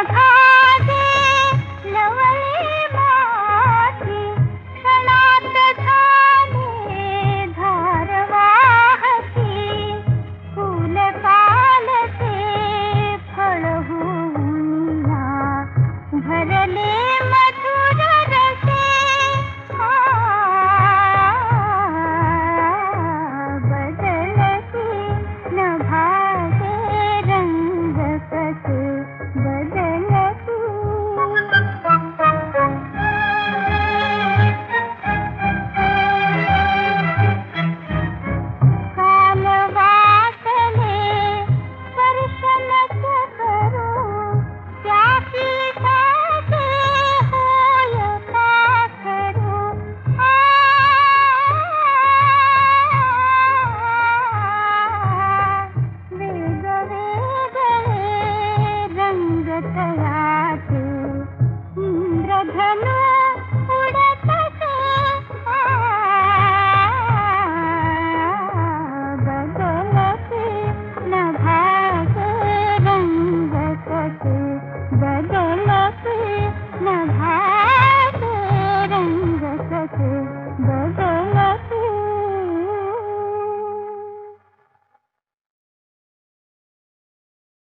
Radha